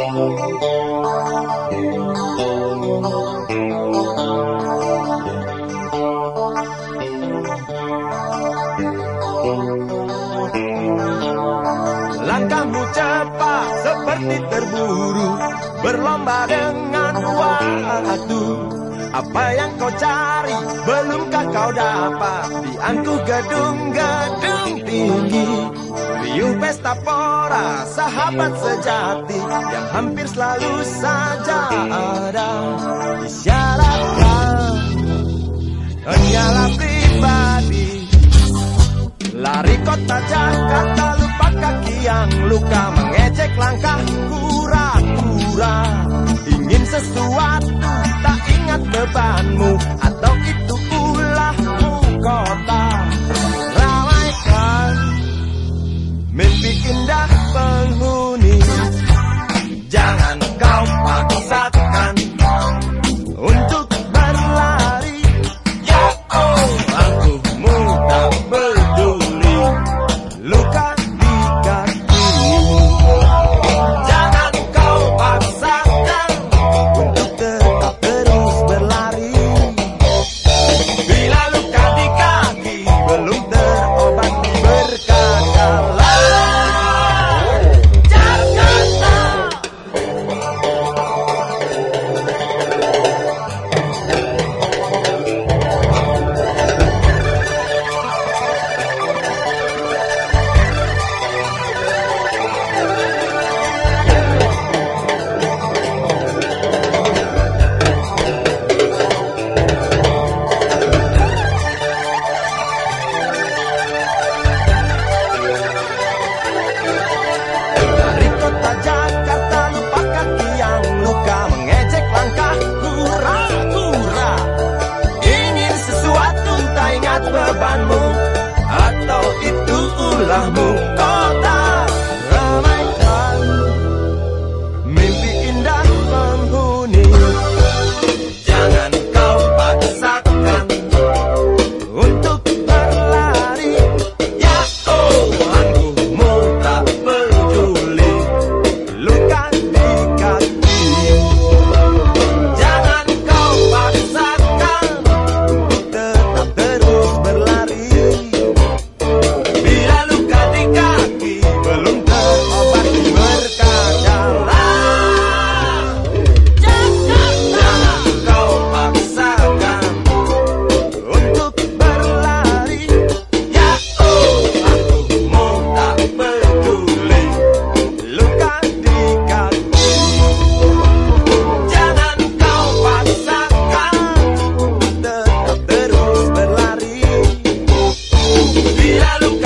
Langkahmu cepat seperti terburu Berlomba dengan waktu. Apa yang kau cari belumkah kau dapat? Di angku gedung-gedung Riuh pesta pora sahabat sejati Yang hampir selalu saja ada. Isyaratkan Hanyalah pribadi. Lari kota Jakarta lupa kaki yang luka Mengecek langkah 半壶。l'arbre tirar o